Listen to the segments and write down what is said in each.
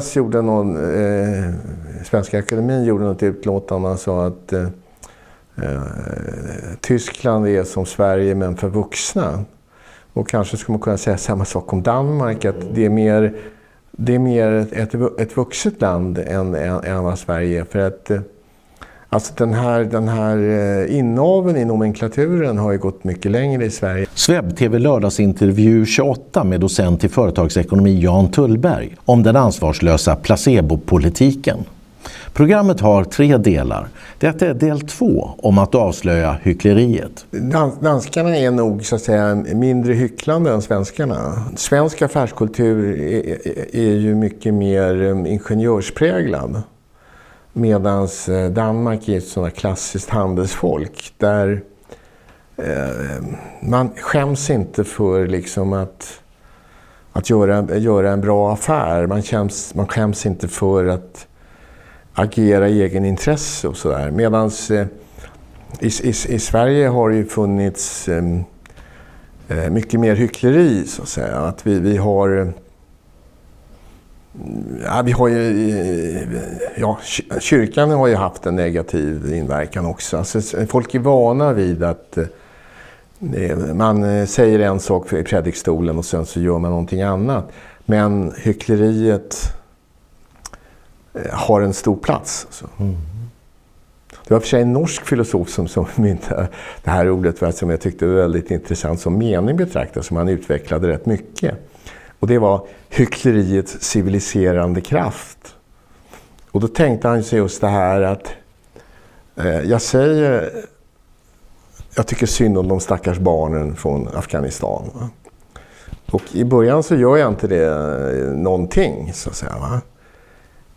somras gjorde någon, eh, Svenska Akademien gjorde något utlåtande Man sa att eh, eh, Tyskland är som Sverige men för vuxna. Och kanske skulle man kunna säga samma sak om Danmark, att det är mer, det är mer ett, ett vuxet land än, än, än vad Sverige är. För att eh, Alltså den här, den här eh, inaveln i nomenklaturen har ju gått mycket längre i Sverige. Sveb TV lördagsintervju 28 med docent i företagsekonomi Jan Tullberg om den ansvarslösa placebopolitiken. Programmet har tre delar. Detta är del två om att avslöja hyckleriet. Danskarna är nog så att säga mindre hycklande än svenskarna. Svensk affärskultur är, är ju mycket mer eh, ingenjörspräglad. Medan eh, Danmark är ett sådant klassiskt handelsfolk där eh, man skäms inte för liksom att, att göra, göra en bra affär. Man skäms, man skäms inte för att agera i egen intresse och sådär. Medan eh, i, i, i, Sverige har det ju funnits eh, eh mycket mer hyckleri så att säga. Att vi, vi har eh, Ja, vi har ju, ja, kyrkan har ju haft en negativ inverkan också. Alltså, folk är vana vid att eh, man säger en sak i predikstolen och sen så gör man någonting annat. Men hyckleriet eh, har en stor plats. Alltså. Mm. Det var för sig en norsk filosof som, som myntade det här ordet som jag tyckte var väldigt intressant som mening betraktat, som han utvecklade rätt mycket. Och det var hyckleriets civiliserande kraft. Och då tänkte han sig just det här att eh, jag säger jag tycker synd om de stackars barnen från Afghanistan. Va? Och i början så gör jag inte det eh, någonting, så att säga. Va?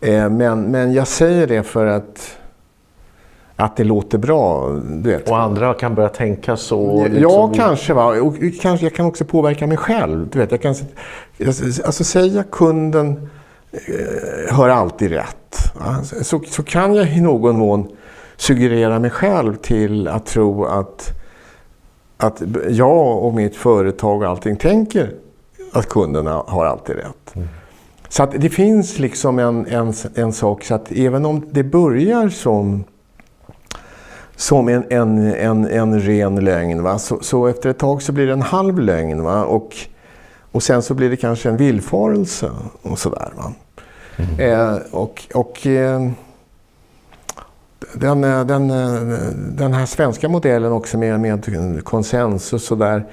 Eh, men, men jag säger det för att att det låter bra. Du vet. Och andra kan börja tänka så? Liksom. Ja, kanske. Va? Och kanske. Jag kan också påverka mig själv. Du vet, jag kan, alltså säga kunden eh, hör alltid rätt. Så, så kan jag i någon mån suggerera mig själv till att tro att, att jag och mitt företag och allting tänker att kunderna har alltid rätt. Mm. Så att det finns liksom en, en, en sak, så att även om det börjar som som en, en, en, en ren lögn. Va? Så, så, efter ett tag så blir det en halv lögn. Va? Och, och sen så blir det kanske en villfarelse och sådär. Va? Mm. Eh, och och eh, den, eh, den, eh, den här svenska modellen också med, med konsensus och där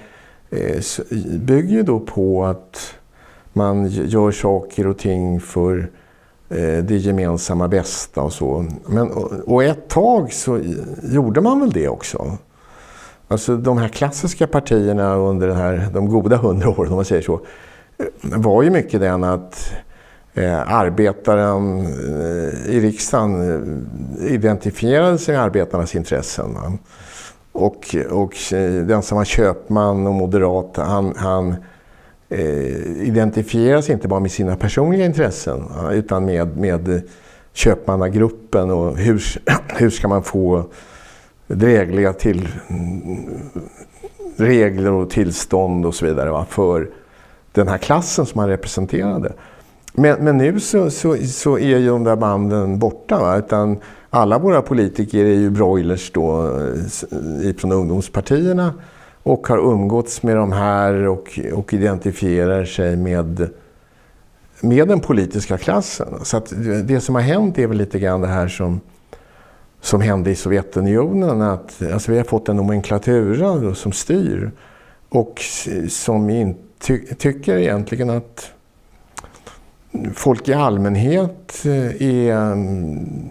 eh, bygger ju då på att man gör saker och ting för Eh, det gemensamma bästa och så. Men, och ett tag så gjorde man väl det också. Alltså de här klassiska partierna under den här, de goda hundra åren, om man säger så, eh, var ju mycket den att eh, arbetaren eh, i riksdagen eh, identifierade sig med arbetarnas intressen. Va? Och, och den som var köpman och moderat, han, han eh, Eh, identifieras inte bara med sina personliga intressen utan med, med köpmannagruppen och hur, hur ska man få drägliga till, regler och tillstånd och så vidare va, för den här klassen som han representerade. Men, men nu så, så, så, är ju de där banden borta. Va? Utan alla våra politiker är ju broilers då, eh, ifrån från ungdomspartierna och har umgåtts med de här och, och identifierar sig med, med den politiska klassen. Så att det som har hänt är väl lite grann det här som, som hände i Sovjetunionen. Att, alltså vi har fått en nomenklatura som styr och som inte ty, tycker egentligen att folk i allmänhet eh, är mm,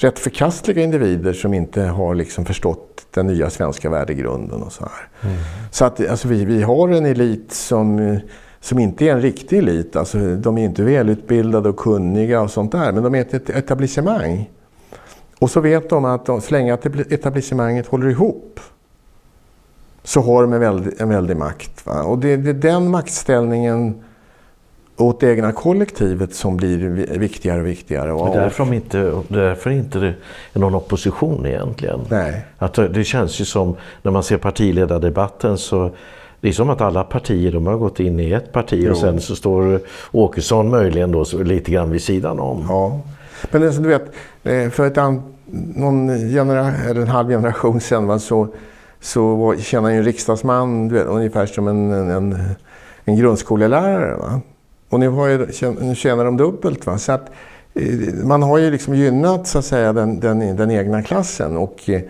rätt förkastliga individer som inte har liksom förstått den nya svenska värdegrunden och så här. Mm. Så att alltså, vi, vi har en elit som, som inte är en riktig elit. Alltså, de är inte välutbildade och kunniga och sånt där, men de är ett etablissemang. Och så vet de att de, så länge etablissemanget håller ihop så har de en väldig, en väldig makt. Va? Och det, det är den maktställningen åt det egna kollektivet som blir viktigare och viktigare. Och därför, de inte, därför inte det är någon opposition egentligen. Nej. Att det känns ju som, när man ser partiledardebatten så Det är som att alla partier de har gått in i ett parti jo. och sen så står Åkesson möjligen då lite grann vid sidan om. Ja, men alltså, du vet, eh, för ett an, någon genera, eller en halv generation sedan så, så tjänade en riksdagsman du vet, ungefär som en, en, en grundskolelärare. Va? Och nu, har ju, nu tjänar de dubbelt. Va? Så att, eh, man har ju liksom gynnat så att säga, den, den, den egna klassen. Och, eh,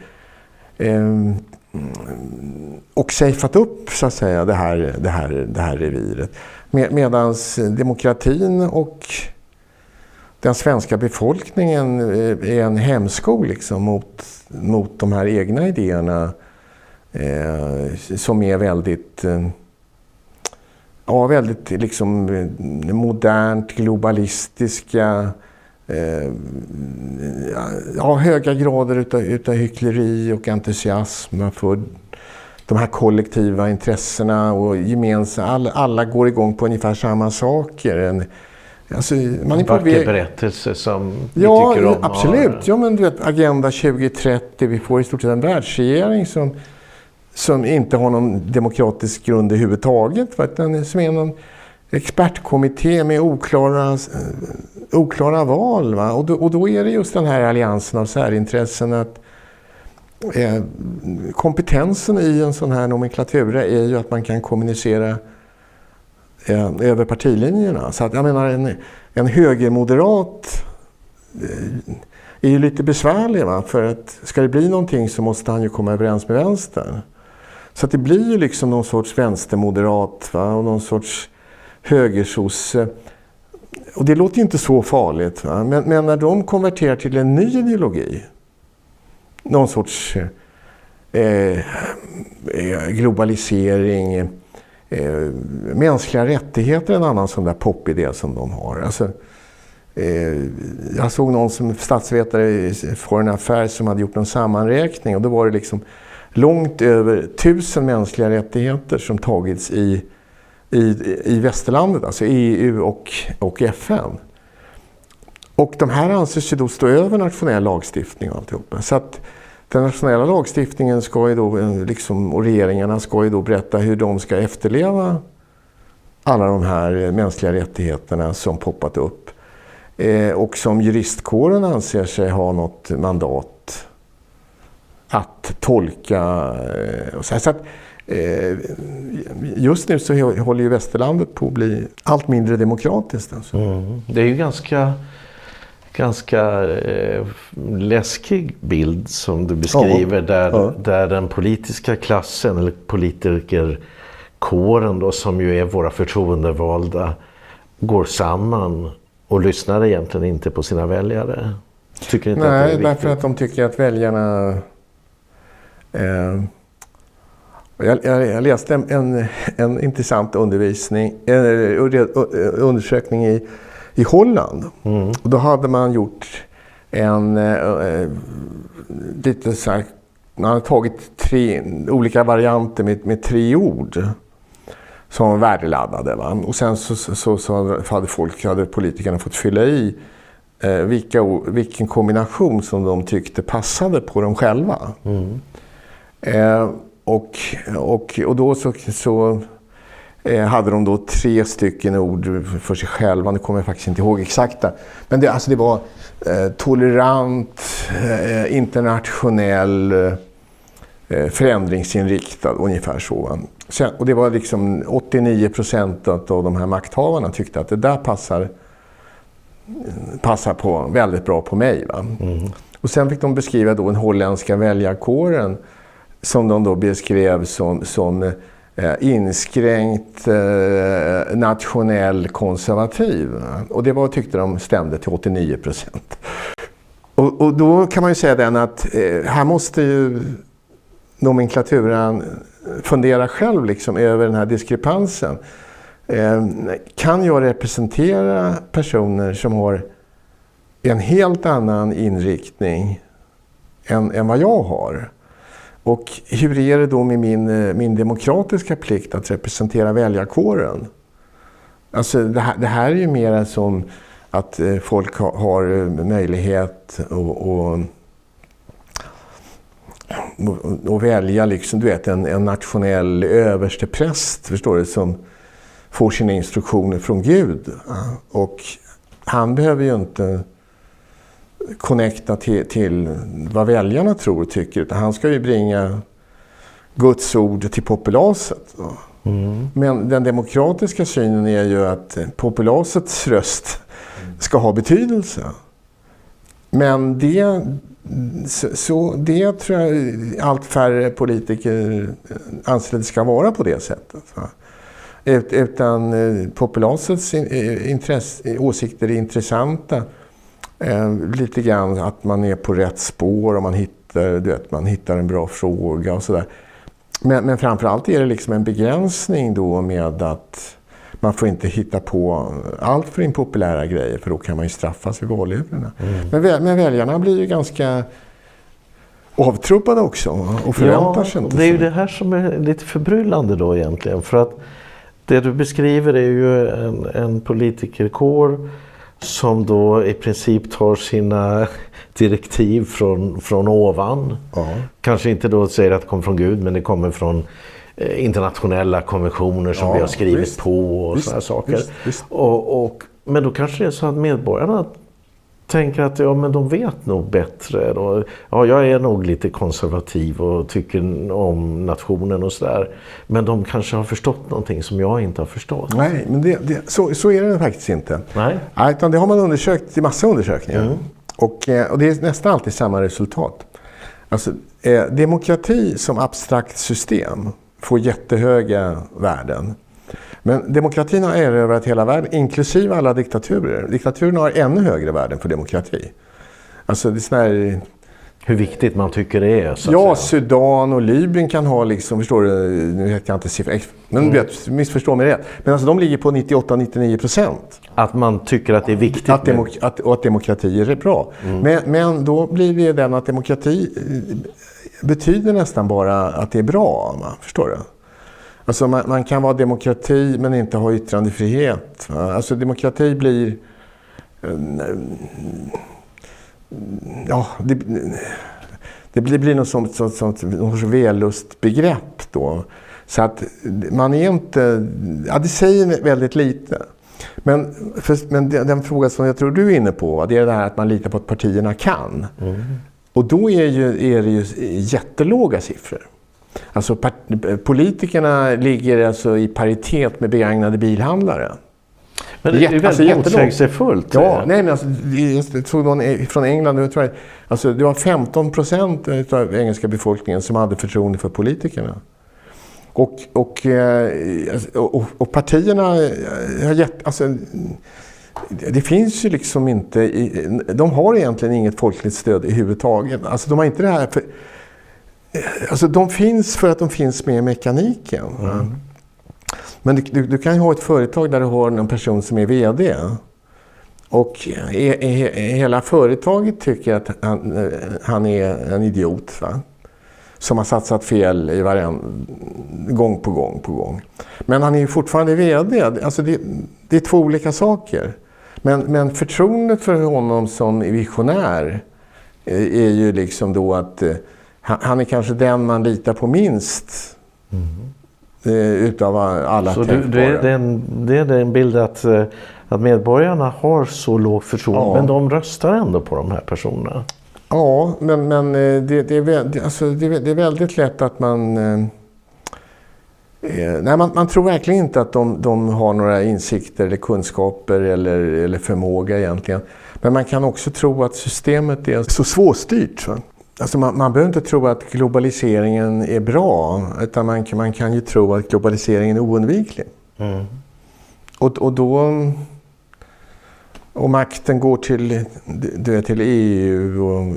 ehm, och safeat upp så att säga det här, det här, det här reviret. Med, Medan demokratin och den svenska befolkningen eh, är en hämsko liksom mot, mot de här egna idéerna eh, som är väldigt eh, ja, väldigt liksom eh, modernt, globalistiska eh, ja, höga grader utav, utav hyckleri och entusiasm för de här kollektiva intressena och gemensamma, alla, alla går igång på ungefär samma saker. En, alltså, man är vacker väg... berättelse som vi ja, tycker om. Absolut. Ja, men du vet, Agenda 2030, vi får i stort sett en världsregering som, som inte har någon demokratisk grund överhuvudtaget. Utan som är någon expertkommitté med oklara, eh, oklara val. Va? Och, då, och då är det just den här alliansen av särintressen att eh, kompetensen i en sån här nomenklatura är ju att man kan kommunicera eh, över partilinjerna. Så att jag menar en, en högermoderat eh, är ju lite besvärlig. Va? För att ska det bli någonting så måste han ju komma överens med vänstern. Så att det blir ju liksom någon sorts vänstermoderat va? och någon sorts högersosse. Och det låter ju inte så farligt. Men, men, när de konverterar till en ny ideologi, någon sorts eh, eh globalisering, eh, mänskliga rättigheter är en annan sån där popidé som de har. Alltså, eh, jag såg någon som statsvetare i Foreign Affairs som hade gjort en sammanräkning och då var det liksom långt över tusen mänskliga rättigheter som tagits i i, i västerlandet, alltså EU och, och FN. Och de här anses ju då stå över nationell lagstiftning och alltihopa. Så att den nationella lagstiftningen ska ju då, eh, liksom, och regeringarna ska ju då berätta hur de ska efterleva alla de här eh, mänskliga rättigheterna som poppat upp. Eh, och som juristkåren anser sig ha något mandat att tolka. Eh, och så, här. så att, Eh, just nu så håller ju västerlandet på att bli allt mindre demokratiskt. Alltså. Mm. Det är ju ganska ganska eh, läskig bild som du beskriver ja, där, ja. där den politiska klassen eller politikerkåren då som ju är våra förtroendevalda går samman och lyssnar egentligen inte på sina väljare. Tycker inte Nej, att därför att de tycker att väljarna eh, jag, jag, jag läste en, en, en, intressant undervisning, en, undersökning i, i Holland. Mm. Och då hade man gjort en äh, lite så här, man hade tagit tre olika varianter med, med tre ord som var värdeladdade. Va? Och sen så, så, så, hade folk, hade politikerna fått fylla i eh, vilka, vilken kombination som de tyckte passade på dem själva. Mm. Eh, och, och, och då så, så eh, hade de då tre stycken ord för sig själva. Nu kommer jag faktiskt inte ihåg exakta. Men det, alltså det var eh, tolerant, eh, internationell, eh, förändringsinriktad, ungefär så. Sen, och det var liksom 89 procent av de här makthavarna tyckte att det där passar, passar på, väldigt bra på mig. Mm. Och sen fick de beskriva då den holländska väljarkåren som de då beskrev som, som eh, inskränkt eh, nationell konservativ. Och det var, tyckte de stämde till 89 procent. Och, och, då kan man ju säga den att eh, här måste ju nomenklaturan fundera själv liksom över den här diskrepansen. Eh, kan jag representera personer som har en helt annan inriktning än, än vad jag har? Och hur är det då med min, eh, min demokratiska plikt att representera väljarkåren? Alltså det här, det här är ju mer som att eh, folk har, har möjlighet att och, och välja liksom, du vet, en, en nationell överstepräst, förstår du, som får sina instruktioner från Gud. Och han behöver ju inte connecta till, till vad väljarna tror och tycker, utan han ska ju bringa Guds ord till populaset. Mm. Men den demokratiska synen är ju att populasets röst ska ha betydelse. Men det, så, det tror jag allt färre politiker anser att det ska vara på det sättet. Ut, utan eh, populasets eh, intresse, åsikter är intressanta. Eh, lite grann att man är på rätt spår och man hittar, du vet, man hittar en bra fråga och sådär. Men, men framförallt är det liksom en begränsning då med att man får inte hitta på allt för impopulära grejer för då kan man ju straffas vid valurnorna. Mm. Men, men väljarna blir ju ganska avtrubbade också och förväntar ja, sig inte Det är ju det här som är lite förbryllande då egentligen. För att det du beskriver är ju en, en politikerkår som då i princip tar sina direktiv från, från ovan. Ja. Kanske inte då säger att det kommer från Gud men det kommer från eh, internationella konventioner som ja, vi har skrivit visst, på och sådana saker. Visst, visst. Och, och, men då kanske det är så att medborgarna tänker att ja, men de vet nog bättre. Då. Ja, jag är nog lite konservativ och tycker om nationen och sådär. Men de kanske har förstått någonting som jag inte har förstått. Nej, men det, det, så, så är det faktiskt inte. Nej. Nej, utan det har man undersökt i massa undersökningar. Mm. Och, eh, och det är nästan alltid samma resultat. Alltså, eh, demokrati som abstrakt system får jättehöga värden. Men demokratin har erövrat hela världen, inklusive alla diktaturer. Diktaturerna har ännu högre värden för demokrati. Alltså det är här, Hur viktigt man tycker det är? ja, Sudan och Libyen kan ha liksom, förstår du, nu vet jag inte siffror, men mm. vet, missförstå mig rätt. Men alltså de ligger på 98-99 procent. Att man tycker att det är viktigt? Att, demok att, och att demokrati är bra. Mm. Men, men då blir det den att demokrati eh, betyder nästan bara att det är bra. Förstår du? Alltså man, man, kan vara demokrati men inte ha yttrandefrihet. Alltså demokrati blir... Ja, det, det blir, blir något sånt, sånt, sånt något vällustbegrepp då. Så att man är inte... Ja, det säger väldigt lite. Men, för, men den fråga som jag tror du är inne på, det är det här att man litar på att partierna kan. Mm. Och då är, ju, är det ju jättelåga siffror. Alltså politikerna ligger alltså i paritet med begagnade bilhandlare. Men det är väldigt alltså, motsägelsefullt. Ja, nej, men alltså, jag såg någon från England, tror jag, alltså, det var 15 procent av engelska befolkningen som hade förtroende för politikerna. Och, och, eh, och, och partierna har gett... Alltså, det finns ju liksom inte... De har egentligen inget folkligt stöd i huvud taget. Alltså de har inte det här... För, Alltså de finns för att de finns med i mekaniken. Mm. Men du, du, du, kan ju ha ett företag där du har en person som är VD. Och hela företaget tycker att han, han är en idiot. Va? Som har satsat fel i varen, gång på gång på gång. Men han är fortfarande VD. Alltså det, det är två olika saker. Men, men förtroendet för honom som visionär är ju liksom då att han är kanske den man litar på minst. Mm. Utav alla Så du, det, är en, det är en bild att, eh, att medborgarna har så lågt förtroende ja. men de röstar ändå på de här personerna? Ja, men, men eh, det, det, är, alltså, det, det är väldigt lätt att man... Eh, nej, man, man, tror verkligen inte att de, de, har några insikter eller kunskaper eller, eller förmåga egentligen. Men man kan också tro att systemet är så svårstyrt. Va? Alltså man, man behöver inte tro att globaliseringen är bra, utan man, man kan ju tro att globaliseringen är oundviklig. Mm. Och, och då... Och makten går till, du till EU och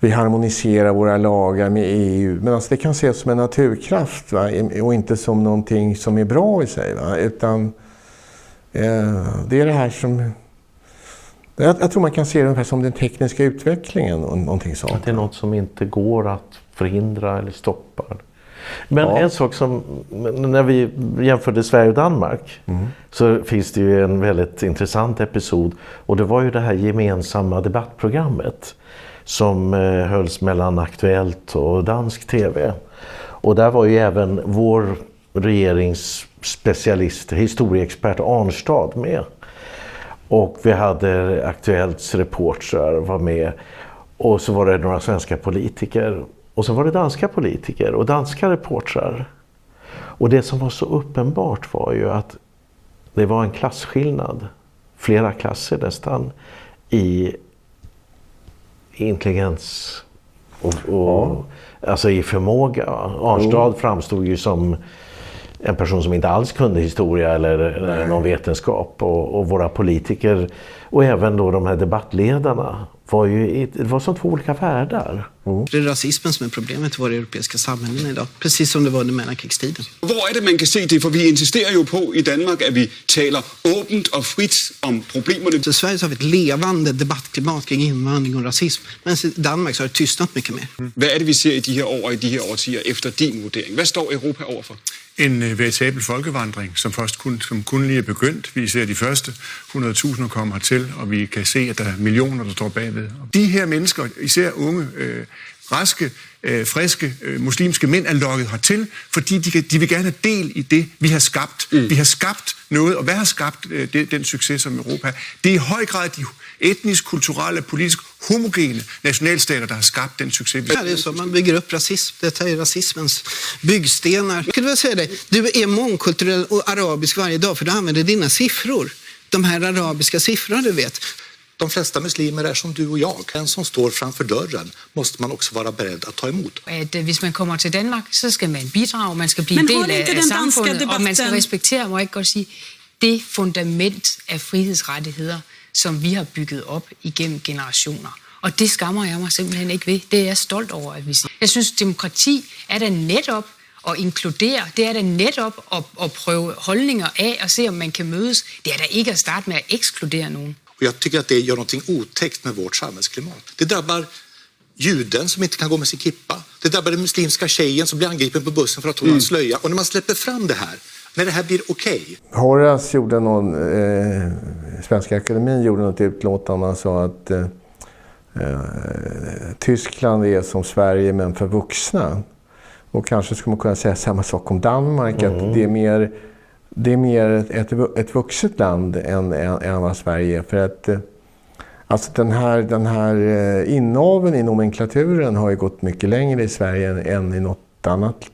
vi harmoniserar våra lagar med EU. Men alltså det kan ses som en naturkraft va? och inte som någonting som är bra i sig. Va? Utan eh, det är det här som jag, jag, tror man kan se det ungefär som den tekniska utvecklingen. Och någonting sånt. Att det är något som inte går att förhindra eller stoppa. Men ja. en sak som, när vi jämförde Sverige och Danmark mm. så finns det ju en väldigt intressant episod och det var ju det här gemensamma debattprogrammet som eh, hölls mellan Aktuellt och dansk TV. Och där var ju även vår regerings specialist, historieexpert Arnstad med. Och vi hade Aktuellts reportrar var med. Och så var det några svenska politiker. Och så var det danska politiker och danska reportrar. Och det som var så uppenbart var ju att det var en klasskillnad, flera klasser nästan, i intelligens och, och ja. alltså i förmåga. Arnstad framstod ju som en person som inte alls kunde historia eller, eller någon vetenskap. Och, och, våra politiker och även då de här debattledarna var ju det var som två olika världar. Mm. Det är rasismen som är problemet i våra europeiska samhällen idag. Precis som det var under mellankrigstiden. Var är det man kan se det? För vi insisterar ju på i Danmark att vi talar öppet och fritt om problemen. I Sverige så har vi ett levande debattklimat kring invandring och rasism. Men i Danmark så har det tystnat mycket mer. Mm. Vad är det vi ser i de här åren, i de här årtionden efter din värdering? Vad står Europa overfor? En øh, veritabel folkevandring, som først kun, som kun lige er begyndt. Vi ser de første 100.000 kommer hertil, og vi kan se, at der er millioner, der står bagved. De her mennesker, især unge, øh, raske, øh, friske øh, muslimske mænd er lokket hertil, fordi de, kan, de vil gerne have del i det, vi har skabt. Mm. Vi har skabt noget, og hvad har skabt øh, det, den succes som Europa? Det er i høj grad de etnisk, kulturelle, politisk homogene nationalstater, der har skabt den succes. Ja, det är så man bygger upp rasism. Detta är rasismens byggstenar. Jag skulle vilja säga dig, du är mångkulturell och arabisk varje dag för du använder dina siffror. De här arabiska siffrorna du vet. De flesta muslimer är som du och jag. Den som står framför dörren måste man också vara beredd att ta emot. Att om man kommer till Danmark så ska man bidra, man ska bli en del av samfundet och man ska respektera, må jag inte säga, det fundament av frihedsrättigheter som vi har bygget op igennem generationer. Og det skammer jeg mig simpelthen ikke ved. Det er jeg stolt over, at vi siger. Jeg synes, demokrati er da netop at inkludere. Det er da netop at, at prøve holdninger af og se, om man kan mødes. Det er da ikke at starte med at ekskludere nogen. Och jag tycker att det gör något otäckt med vårt samhällsklimat. Det drabbar juden som inte kan gå med sin kippa. Det drabbar den muslimska tjejen som blir angripen på bussen för att hon har mm. slöja. Och när man släpper fram det här när det här blir okej. Okay. Horace gjorde någon, eh, Svenska Akademin gjorde något utlåtande och sa att eh, eh, Tyskland är som Sverige men för vuxna. Och kanske skulle man kunna säga samma sak om Danmark, mm. att det är mer, det är mer ett, ett vuxet land än, än, vad Sverige är. För att eh, Alltså den här, den här eh, inaveln i nomenklaturen har ju gått mycket längre i Sverige än, än i något annat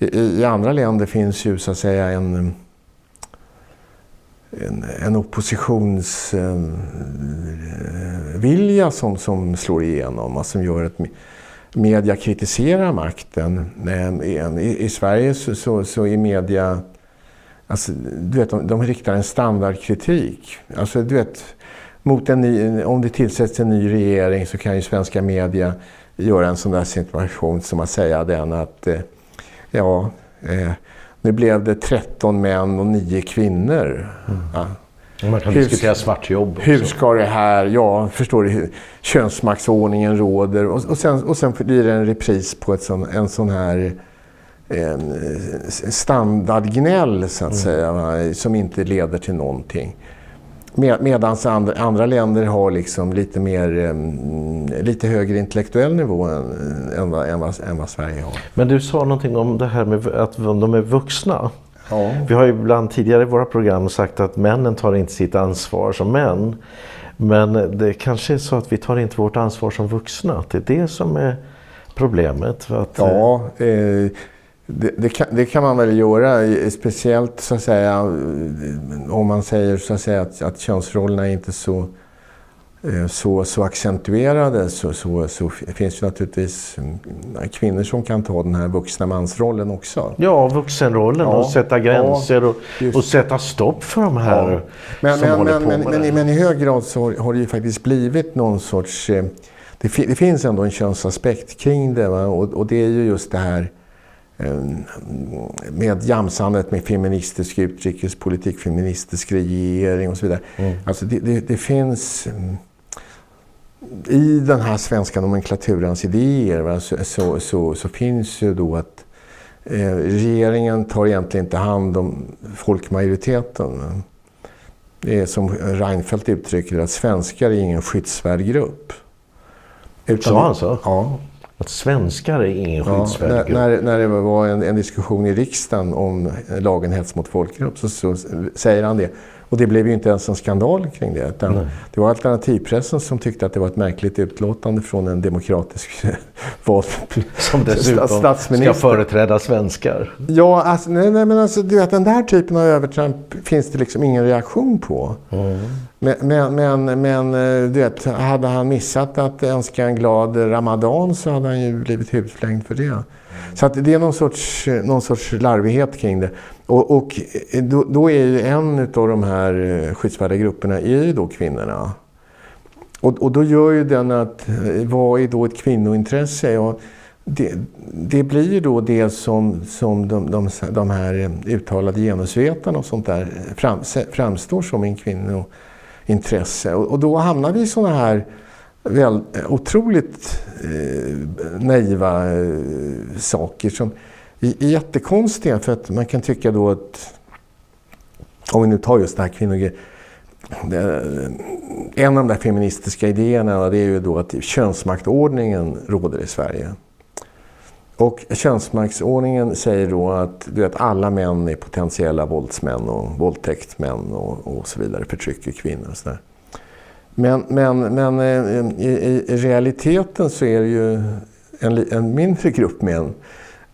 i, i andra länder finns ju så att säga en, en, en oppositionsvilja eh, eh som, som slår igenom alltså som gör att media kritiserar makten. I, i Sverige så, så, så är media... Alltså, du vet, de, de riktar en standardkritik. Alltså, du vet, mot en ny, om det tillsätts en ny regering så kan ju svenska media göra en sån där situation som att säga den att eh, ja, eh, nu blev det 13 män och 9 kvinnor. Mm. Ja. Man kan hur, diskutera svartjobb också. Hur ska det här, ja, förstår du, könsmaktsordningen råder. Och, och, sen, och sen blir det en repris på ett sån, en sån här en standardgnäll, så att mm. säga, som inte leder till någonting. Med, Medan andra, andra länder har liksom lite, mer, um, lite högre intellektuell nivå än, än, vad, än, vad, än vad Sverige har. Men du sa någonting om det här med att de är vuxna. Ja. Vi har ju ibland tidigare i våra program sagt att männen tar inte sitt ansvar som män. Men det kanske är så att vi tar inte vårt ansvar som vuxna. Att det är det som är problemet. Att, ja, eh, det, det, kan, det, kan, man väl göra, speciellt så att säga om man säger så att, säga, att, att könsrollerna är inte så, eh, så, så accentuerade så, så, så finns det naturligtvis mm, kvinnor som kan ta den här vuxna mansrollen också. Ja, vuxenrollen ja, och sätta gränser ja, och, och, sätta stopp för de här ja. men, som men, håller men, på med men, det. men i hög grad så har det ju faktiskt blivit någon sorts... Eh, det, det finns ändå en könsaspekt kring det och, och det är ju just det här med jamsandet med feministisk utrikespolitik, feministisk regering och så vidare. Mm. Alltså det, det, det, finns mm, i den här svenska nomenklaturans idéer va, så, så, så, så, finns ju då att eh, regeringen tar egentligen inte hand om folkmajoriteten. Det är som Reinfeldt uttrycker att svenskar är ingen skyddsvärd grupp. Utan, Sa han så? Ja. Att svenskar är ingen ja, skyddsvärd när, när, när det var en, en, diskussion i riksdagen om lagen hets mot folkgrupp så, så, säger han det. Och det blev ju inte ens en skandal kring det. Det var alternativpressen som tyckte att det var ett märkligt utlåtande från en demokratisk vald Som dessutom statsminister. ska företräda svenskar. Ja, alltså, nej, nej, men alltså, du vet, den där typen av övertramp finns det liksom ingen reaktion på. Mm. Men, men, men, men, eh, du vet, hade han missat att önska en glad Ramadan så hade han ju blivit hudflängd för det. Så att det är någon sorts, någon sorts larvighet kring det. Och, och eh, då, då, är ju en av de här eh, skyddsvärda grupperna är ju då kvinnorna. Och, och då gör ju den att, vad är då ett kvinnointresse? Ja, det, det blir ju då det som, som de, de, de här uttalade genusvetarna och sånt där fram, framstår som en intresse. Och, och då hamnar vi i sådana här väl, otroligt eh, naiva eh, saker som är jättekonstiga för att man kan tycka då att om vi nu tar just det här kvinnogrejen eh, en av de där feministiska idéerna det är ju då att könsmaktordningen råder i Sverige. Och könsmaktsordningen säger då att, du vet, alla män är potentiella våldsmän och våldtäktsmän och, och så vidare, förtrycker kvinnor och sådär. Men, men, men eh, i, i, realiteten så är det ju en, en mindre grupp män.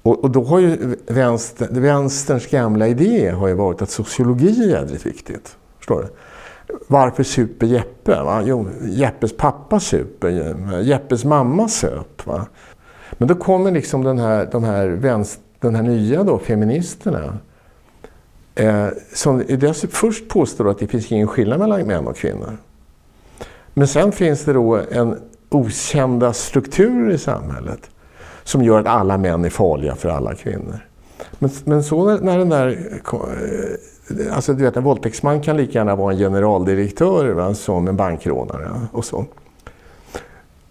Och, och, då har ju vänster, vänsterns gamla idé har ju varit att sociologi är jädrigt viktigt. Förstår du? Varför super Jeppe? Va? Jo, Jeppes pappa super, Jeppes mamma söp. Va? Men då kommer liksom den här, de här vänster, den här nya då, feministerna eh, som först påstår att det finns ingen skillnad mellan män och kvinnor. Men sen finns det då en okända strukturer i samhället som gör att alla män är farliga för alla kvinnor. Men, men så när, när den där... Eh, alltså du vet, en våldtäktsman kan lika gärna vara en generaldirektör va, som en bankrånare och så.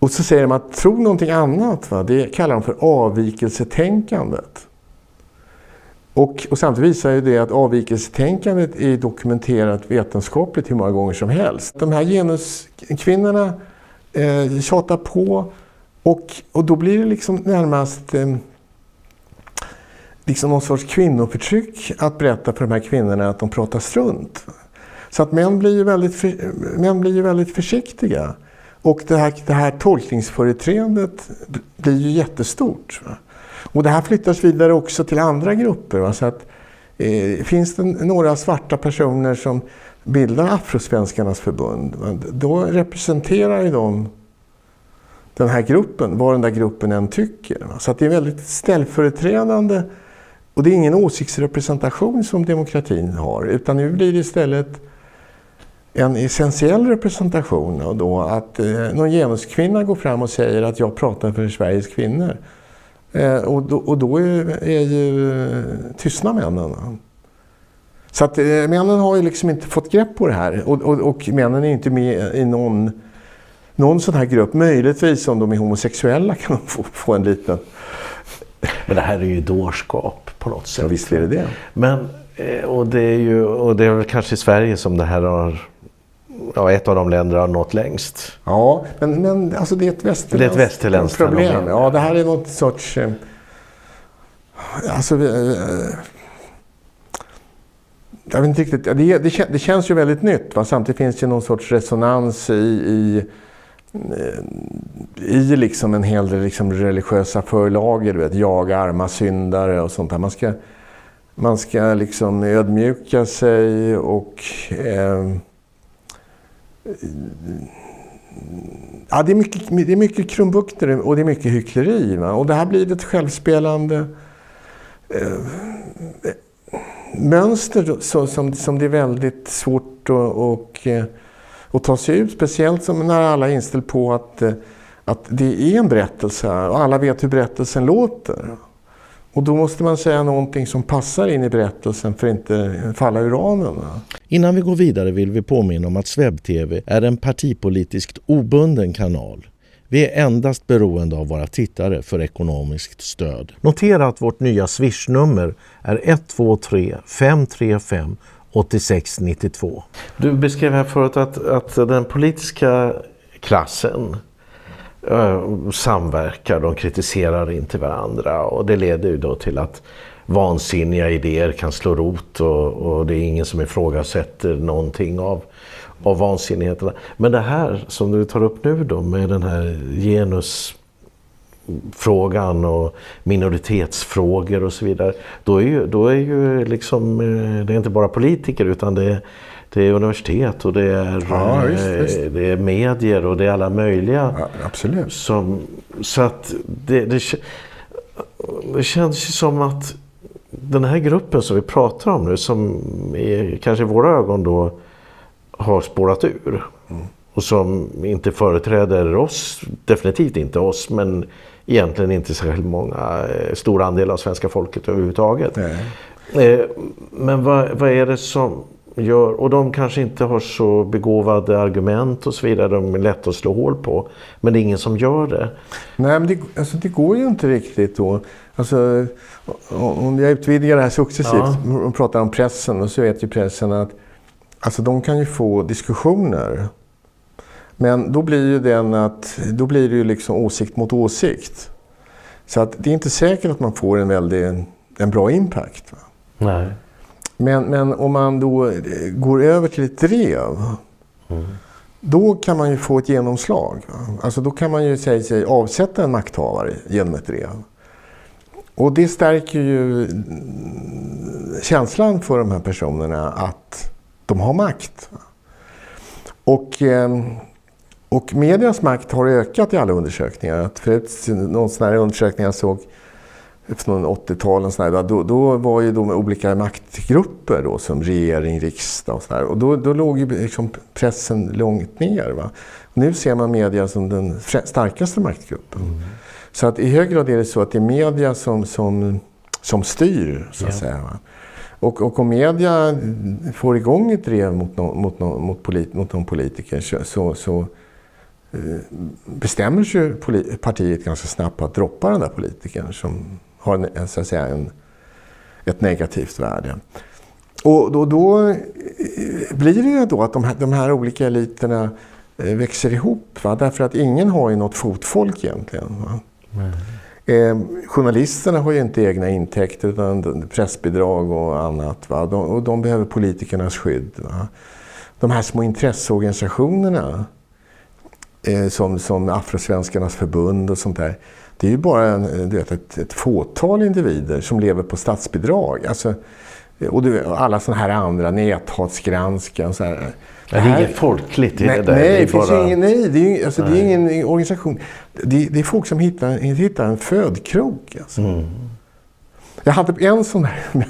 Och så säger de att tro någonting annat, va, det kallar de för avvikelsetänkandet. Och, och samtidigt visar ju det att avvikelsetänkandet är dokumenterat vetenskapligt hur många gånger som helst. De här genuskvinnorna eh, tjatar på och, och då blir det liksom närmast eh, liksom någon sorts kvinnoförtryck att berätta för de här kvinnorna att de pratar strunt. Så att män blir ju väldigt, för, män blir ju väldigt försiktiga. Och det här, det här tolkningsföreträdet blir ju jättestort. Va? Och det här flyttas vidare också till andra grupper. Va? Så att, eh, finns det några svarta personer som bildar Afrosvenskarnas förbund, va? då representerar ju de den här gruppen, vad den där gruppen än tycker. Va? Så att det är väldigt ställföreträdande och det är ingen åsiktsrepresentation som demokratin har, utan nu blir det istället en essentiell representation och då att eh, någon genuskvinna går fram och säger att jag pratar för Sveriges kvinnor. Eh, och, då, och då är, är ju eh, tystna männen. Så att eh, männen har ju liksom inte fått grepp på det här och, och, och männen är inte med i någon, någon sån här grupp. Möjligtvis om de är homosexuella kan de få, få en liten... Men det här är ju dårskap på något sätt. Ja, visst är det det. Men, och det är ju och det är väl kanske i Sverige som det här har ja, ett av de länder har nått längst. Ja, men, men alltså det är ett västerländskt, det är ett västerländskt problem. Fenomen. Ja, det här är något sorts... Eh, alltså... Eh, jag vet inte riktigt. Det, det, det känns ju väldigt nytt. Va? Samtidigt finns det någon sorts resonans i, i eh, i liksom en hel del liksom religiösa förlager, du vet, jag arma syndare och sånt där. Man ska, man ska liksom ödmjuka sig och eh, Ja, det är mycket, det är mycket krumbukter och det är mycket hyckleri. Va? Och det här blir ett självspelande eh, mönster så, som, som det är väldigt svårt att, och, eh, och ta sig ut. Speciellt som när alla är inställda på att, eh, att det är en berättelse och alla vet hur berättelsen låter. Och då måste man säga någonting som passar in i berättelsen för att inte falla ur ramen. Innan vi går vidare vill vi påminna om att SvebTV är en partipolitiskt obunden kanal. Vi är endast beroende av våra tittare för ekonomiskt stöd. Notera att vårt nya swishnummer är 123 535 8692. Du beskrev här förut att, att den politiska klassen Eh, samverkar, de kritiserar inte varandra och det leder ju då till att vansinniga idéer kan slå rot och, och det är ingen som ifrågasätter någonting av, av vansinnigheterna. Men det här som du tar upp nu då med den här genusfrågan och minoritetsfrågor och så vidare. Då är ju, då är ju liksom, eh, det är inte bara politiker utan det är, det är universitet och det är, ja, visst, eh, visst. det är medier och det är alla möjliga. Ja, absolut. Som, så att det, det, det känns som att den här gruppen som vi pratar om nu som är, kanske i våra ögon då har spårat ur. Mm. Och som inte företräder oss, definitivt inte oss, men egentligen inte särskilt många, eh, stor andel av svenska folket överhuvudtaget. Nej. Eh, men vad, vad är det som gör, och de kanske inte har så begåvade argument och så vidare, de är lätta att slå hål på. Men det är ingen som gör det. Nej, men det, alltså, det går ju inte riktigt då. Alltså, om jag utvidgar det här successivt ja. och pratar om pressen, och så vet ju pressen att alltså, de kan ju få diskussioner. Men då blir ju den att, då blir det ju liksom åsikt mot åsikt. Så att det är inte säkert att man får en väldigt, en bra impact. Va? Nej. Men, men om man då eh, går över till ett drev, mm. då kan man ju få ett genomslag. Alltså då kan man ju säga sig avsätta en makthavare genom ett drev. Och det stärker ju mm, känslan för de här personerna att de har makt. Och, ehm, och medias makt har ökat i alla undersökningar. Förut någon sån här undersökning jag såg från 80-talet, då, då var ju de olika maktgrupper då, som regering, riksdag och sådär. Och då, då låg ju liksom pressen långt ner. Va? Nu ser man media som den starkaste maktgruppen. Mm. Så att i hög grad är det så att det är media som, som, som styr, så att yeah. säga. Va? Och, och om media får igång ett drev mot, no, mot, no, mot, polit, mot någon politiker så, så eh, bestämmer sig partiet ganska snabbt att droppa den där politikern som har en, så att säga, en, ett negativt värde. Och då, då eh, blir det ju då att de här, de här olika eliterna eh, växer ihop. Va? Därför att ingen har ju något fotfolk egentligen. Eh, journalisterna har ju inte egna intäkter utan pressbidrag och annat. Va? De, och de behöver politikernas skydd. Va? De här små intresseorganisationerna eh, som, som Afrosvenskarnas förbund och sånt där det är ju bara en, vet, ett, ett fåtal individer som lever på statsbidrag. Alltså, och du, alla sådana här andra, näthatsgranskare och så här. Det, är inget folkligt i nej, det där. Nej, det är, bara... ingen, nej, det är, alltså, nej. det är ingen organisation. Det, det, är folk som hittar, hittar en födkrok. Alltså. Mm. Jag hade en sån här...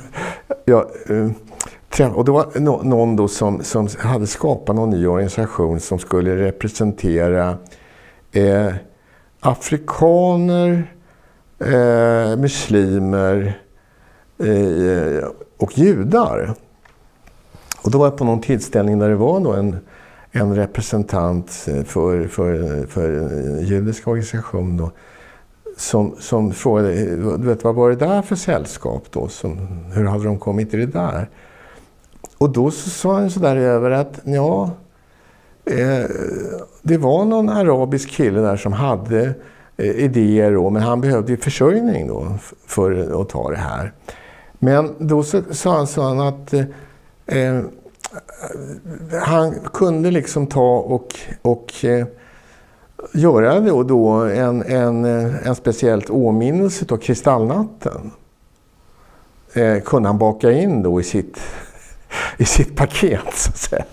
jag, eh, och det var någon då som, som hade skapat någon ny organisation som skulle representera eh, afrikaner, eh, muslimer eh, och judar. Och då var jag på någon tillställning där det var då en, en representant eh, för, för, för en judisk organisation då, som, som frågade, du vet, vad var det där för sällskap då? Som, hur hade de kommit till det där? Och då så sa han sådär över att, ja, Eh, det var någon arabisk kille där som hade eh, idéer då, men han behövde ju försörjning då för att ta det här. Men då så, sa han, sa han att eh, eh, han kunde liksom ta och, och eh, göra då, då en, en, eh, en speciellt åminnelse av kristallnatten. Eh, kunde han baka in då i sitt, i sitt paket så att säga.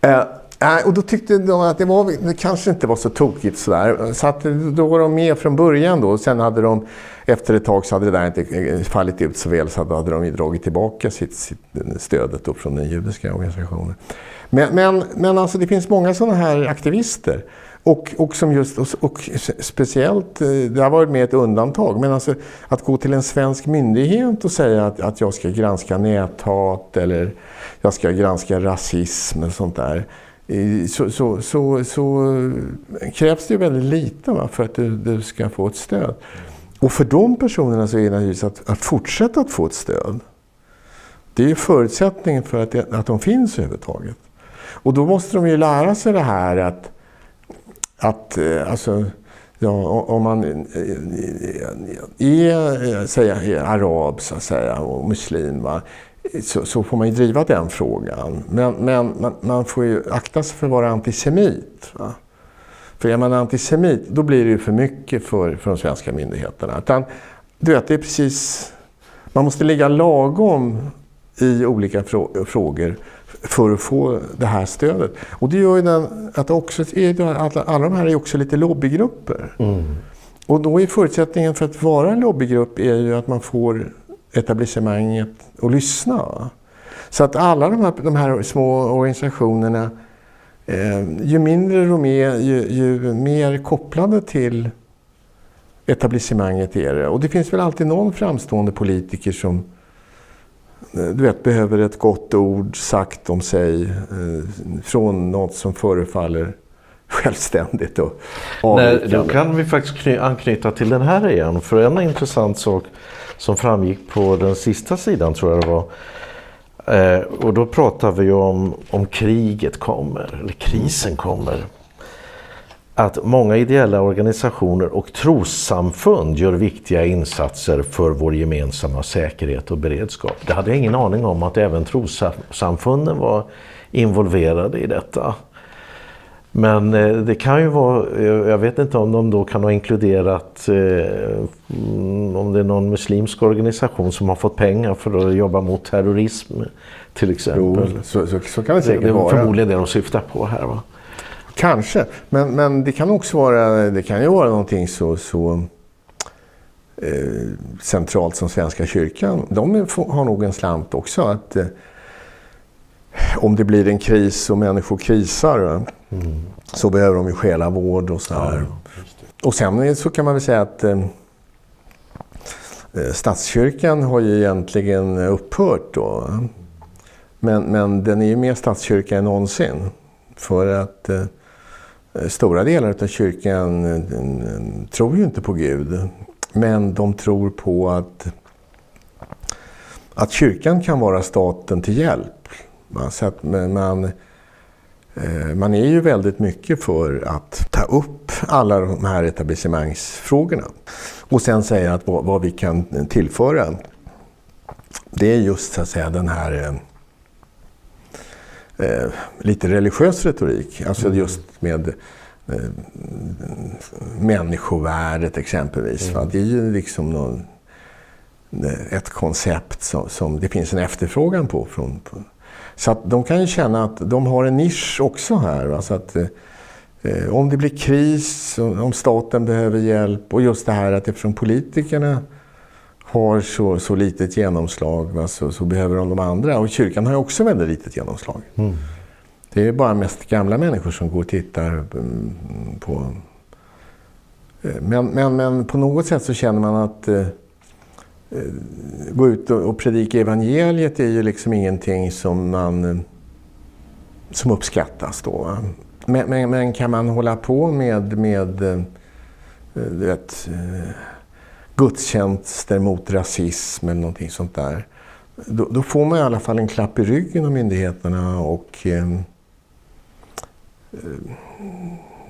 Eh, Nej, och då tyckte de att det, var, det kanske inte var så tokigt sådär. Så att då var de med från början då. Sen hade de, efter ett tag så hade det där inte eh, fallit ut så väl så då hade de ju dragit tillbaka sitt, sitt eh, stödet då från den judiska organisationen. Men, men, men alltså det finns många sådana här aktivister. Och, och, som just, och, och, speciellt, eh, det har varit med ett undantag, men alltså att gå till en svensk myndighet och säga att, att jag ska granska näthat eller jag ska granska rasism eller sånt där så, så, så, så, krävs det väldigt lite va, för att du, du, ska få ett stöd. Och för de personerna så är det naturligtvis att, att fortsätta att få ett stöd. Det är förutsättningen för att, det, att de finns överhuvudtaget. Och då måste de ju lära sig det här att, att eh, alltså, Ja, om man eh, eh, är, säger, arab så att säga och muslim va, så, så, får man ju driva den frågan. Men, men man, man, får ju akta sig för att vara antisemit. Va? För är man antisemit, då blir det ju för mycket för, för de svenska myndigheterna. Utan, du vet, det är precis... Man måste ligga lagom i olika frågor för att få det här stödet. Och det gör ju den, att, också, att alla de här är också lite lobbygrupper. Mm. Och då är förutsättningen för att vara en lobbygrupp är ju att man får etablissemanget att lyssna. Så att alla de här, de här små organisationerna, eh, ju mindre de är, ju, ju mer kopplade till etablissemanget är det. Och det finns väl alltid någon framstående politiker som du vet, behöver ett gott ord sagt om sig eh, från något som förefaller självständigt och Nej, Då kan vi faktiskt anknyta till den här igen. För en intressant sak som framgick på den sista sidan tror jag det var. Eh, och då pratar vi om om kriget kommer, eller krisen kommer att många ideella organisationer och trossamfund gör viktiga insatser för vår gemensamma säkerhet och beredskap. Det hade jag ingen aning om att även trossamfunden var involverade i detta. Men eh, det kan ju vara, jag vet inte om de då kan ha inkluderat eh, om det är någon muslimsk organisation som har fått pengar för att jobba mot terrorism till exempel. Jo, så, så, så kan det säkert det, det är förmodligen det de syftar på här va? Kanske, men, men det kan också vara, det kan ju vara någonting så, så eh, centralt som Svenska kyrkan. De är, har nog en slant också. att Om det blir en kris och människor krisar mm. så behöver de ju själavård och så här. Ja, och sen så kan man väl säga att eh, eh, statskyrkan har ju egentligen upphört då. Men, men den är ju mer statskyrka än någonsin. För att Eh, stora delar av kyrkan eh, tror ju inte på Gud. Men de tror på att, att kyrkan kan vara staten till hjälp. Så att man, eh, man är ju väldigt mycket för att ta upp alla de här etablissemangsfrågorna. Och sen säga att vad, vad vi kan tillföra, det är just så att säga den här eh, lite religiös retorik. Alltså mm. just med eh, människovärdet exempelvis. Mm. Det är ju liksom någon, eh, ett koncept som, som, det finns en efterfrågan på. Från, på. Så att de kan ju känna att de har en nisch också här. Alltså att, eh, om det blir kris, om staten behöver hjälp och just det här att eftersom politikerna har så, så litet genomslag va, så, så, behöver de de andra. Och kyrkan har ju också väldigt litet genomslag. Mm. Det är bara mest gamla människor som går och tittar mm, på... Eh, men, men, men på något sätt så känner man att eh, eh, Eh, gå ut och, predika evangeliet är ju liksom ingenting som man eh, som uppskattas då. Men, men, men, kan man hålla på med, med eh, du vet, gudstjänster mot rasism eller någonting sånt där. Då, då, får man i alla fall en klapp i ryggen av myndigheterna och eh,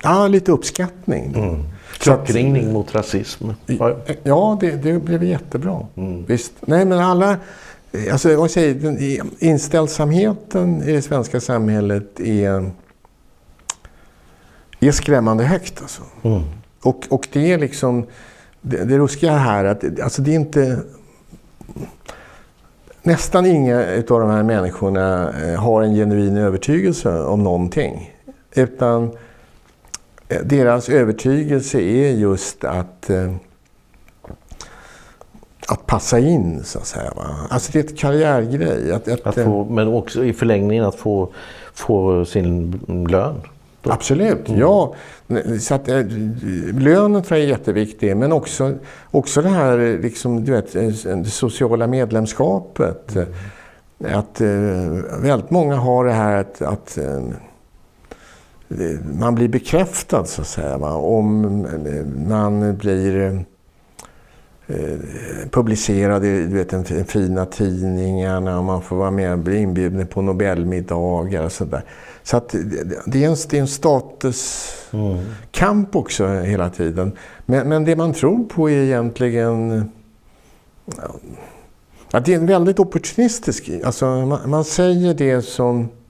ja, lite uppskattning. Mm. Klockringning mot rasism. Ja, det, det blev jättebra. Mm. Visst. Nej, men alla... Alltså, jag säger, inställsamheten i det svenska samhället är, är skrämmande högt. Alltså. Mm. Och, och det är liksom det, det ruskiga här att alltså det är inte... Nästan inga av de här människorna eh, har en genuin övertygelse om någonting. Utan deras övertygelse är just att, eh, att passa in, så att säga. Va? Alltså det är ett karriärgrej. Att, att, att få, men också i förlängningen att få, få sin lön. Absolut, mm. ja. Så att, lönen tror jag är jätteviktig, men också, också det här liksom, du vet, eh, det sociala medlemskapet. Mm. Att väldigt många har det här att, att man blir bekräftad så att säga. Va? Om man blir eh, publicerad i du vet, den fina tidningarna och man får vara med och bli inbjuden på Nobelmiddagar och sådär. Så att det är en, det är en statuskamp mm. också hela tiden. Men, men det man tror på är egentligen... Ja, det är en väldigt opportunistisk... Alltså man, man säger det som Eh,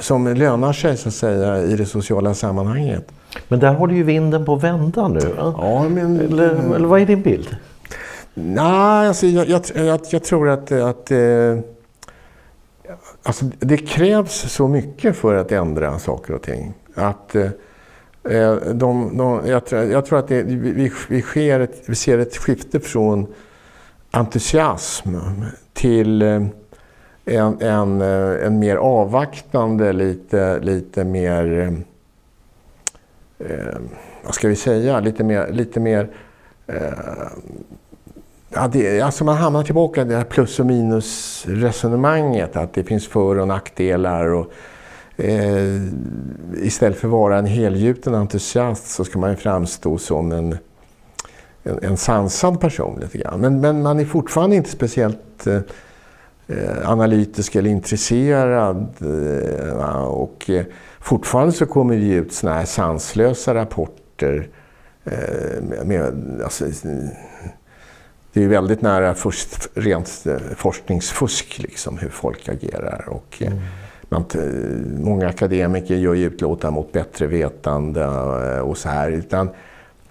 som lönar sig så att säga i det sociala sammanhanget. Men där håller ju vinden på att vända nu. Ja, men... eller, eller vad är din bild? Nej, alltså, jag, jag, jag, jag tror att, att eh, alltså, det krävs så mycket för att ändra saker och ting. Att, eh, eh de, de, jag, tror att det, vi, vi, sker ett, vi ser ett skifte från entusiasm till eh, en, en, eh, en mer avvaktande, lite, lite mer... Eh, vad ska vi säga? Lite mer... Lite mer eh, ja, det, alltså man hamnar tillbaka i det här plus och minus resonemanget. Att det finns för och nackdelar. Och, eh, istället för att vara en helgjuten entusiast så ska man framstå som en, en, en sansad person lite grann. Men, men man är fortfarande inte speciellt Eh, analytisk eller intresserad. Eh, och eh, fortfarande så kommer det ut såna här sanslösa rapporter. Med, alltså, det är väldigt nära först, rent forskningsfusk, liksom, hur folk agerar. Och, mm. man, många akademiker gör ju utlåtanden mot bättre vetande och så här. Utan,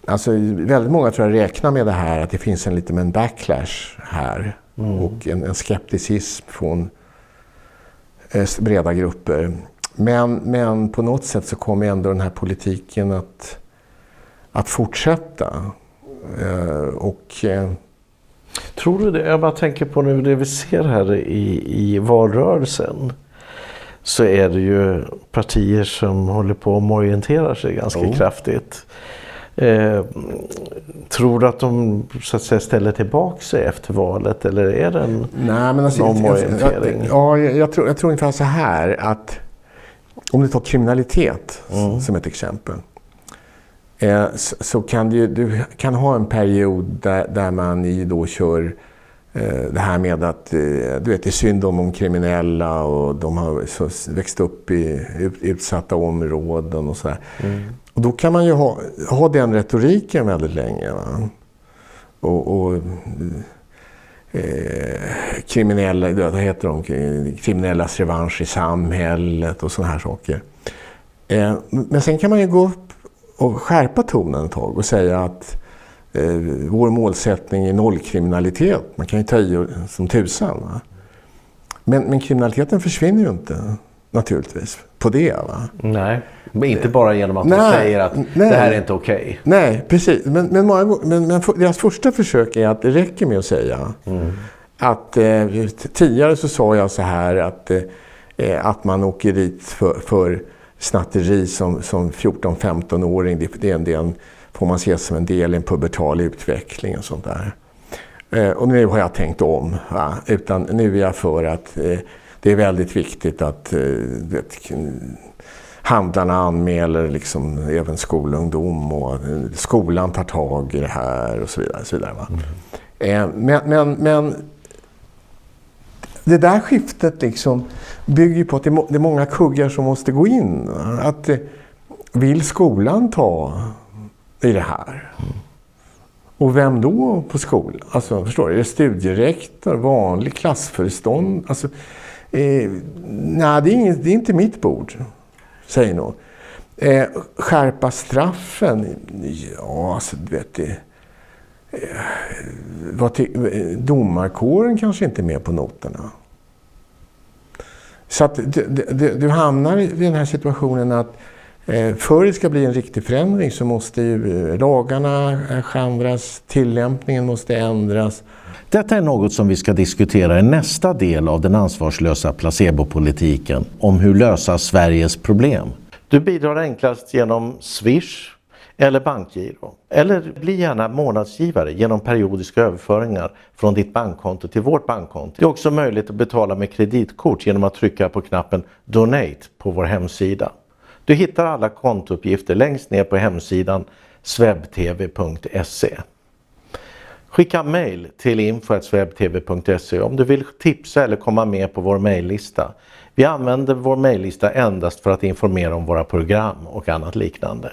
alltså, väldigt många tror jag räknar med det här att det finns en liten backlash här. Mm. Och en, en skepticism från eh, breda grupper. Men, men på något sätt så kommer ändå den här politiken att, att fortsätta. Eh, och... Eh, Tror du det? Jag bara tänker på nu det vi ser här i, i valrörelsen. Så är det ju partier som håller på att orientera sig ganska oh. kraftigt. Eh, tror du att de så att säga, ställer tillbaka sig efter valet eller är det en Nej, men alltså, omorientering? Jag, ja, jag, tror, jag tror ungefär så här att om du tar kriminalitet mm. som ett exempel. Eh, så, så, kan du, du kan ha en period där, där man då kör eh, det här med att eh, du vet, det är synd om de kriminella och de har växt upp i utsatta områden och sådär. Mm. Och då kan man ju ha, ha den retoriken väldigt länge. Va? Och, och eh, kriminella, vad heter de? kriminellas revansch i samhället och sådana här saker. Eh, men sen kan man ju gå upp och skärpa tonen ett tag och säga att eh, vår målsättning är nollkriminalitet. Man kan ju ta i som tusan. Va? Men, men kriminaliteten försvinner ju inte naturligtvis på det. Va? Nej, men inte bara genom att nej, de säger att nej, det här är inte okej. Okay. Nej, precis. Men, men, många, men, men deras första försök är att det räcker med att säga mm. att eh, tidigare så sa jag så här att, eh, att man åker dit för, för snatteri som, som 14-15-åring. Det, det, det en, får man se som en del i en pubertal utveckling och sånt där. Eh, och nu har jag tänkt om. Va? Utan nu är jag för att eh, det är väldigt viktigt att eh, vet, handlarna anmäler liksom även skolungdom och eh, skolan tar tag i det här och så vidare. Så vidare mm. eh, men, men, men det där skiftet liksom bygger på att det är många kuggar som måste gå in. Att, vill skolan ta i det här? Och vem då på skolan? Alltså, förstår du? Är det studierektor, vanlig klassförestånd? Alltså, Eh, nej, det är, inget, det är inte mitt bord, säger någon. Eh, skärpa straffen? Ja, alltså du vet det. Eh, till, eh, domarkåren kanske inte är med på noterna. Så att du, du, du hamnar i den här situationen att eh, Eh, för det ska bli en riktig förändring så måste ju eh, lagarna ändras, tillämpningen måste ändras detta är något som vi ska diskutera i nästa del av den ansvarslösa placebopolitiken om hur lösa Sveriges problem. Du bidrar enklast genom Swish eller bankgiro. Eller bli gärna månadsgivare genom periodiska överföringar från ditt bankkonto till vårt bankkonto. Det är också möjligt att betala med kreditkort genom att trycka på knappen Donate på vår hemsida. Du hittar alla kontouppgifter längst ner på hemsidan swebtv.se. Skicka mail till info.swebtv.se om du vill tipsa eller komma med på vår mejllista. Vi använder vår mejllista endast för att informera om våra program och annat liknande.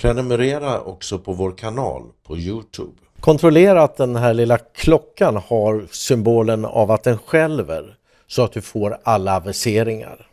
Prenumerera också på vår kanal på Youtube. Kontrollera att den här lilla klockan har symbolen av att den skälver så att du får alla aviseringar.